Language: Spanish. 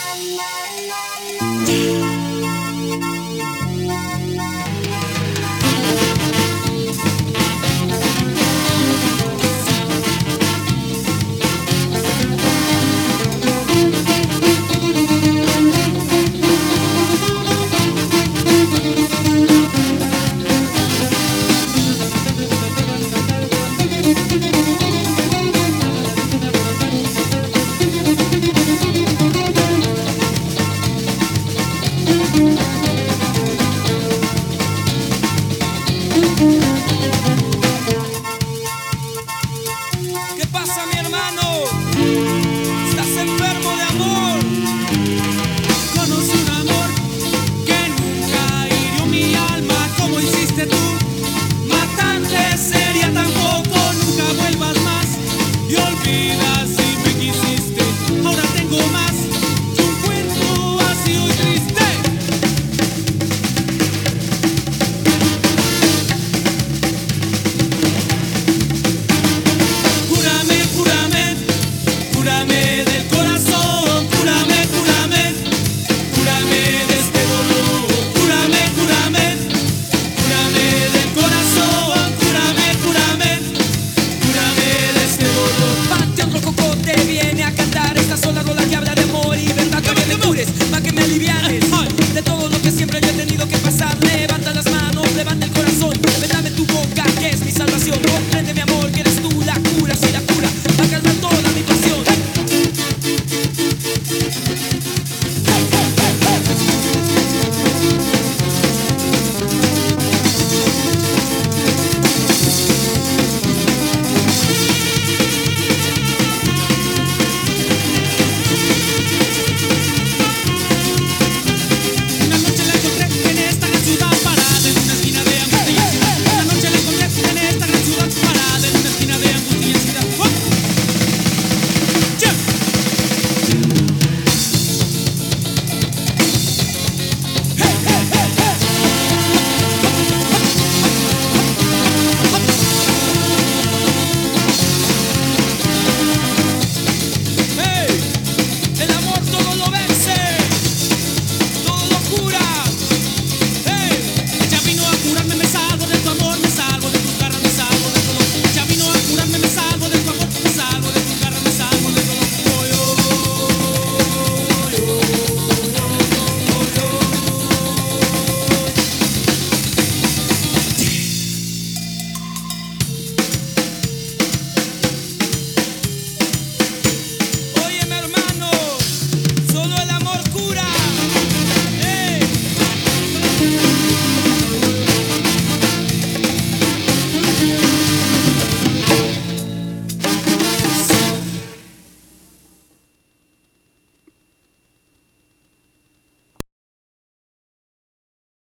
Thank you. siempre yo he tenido que pasar. Levanta las manos, levanta el corazón, reventame tu boca, que es mi salvación. Prende mi amor, que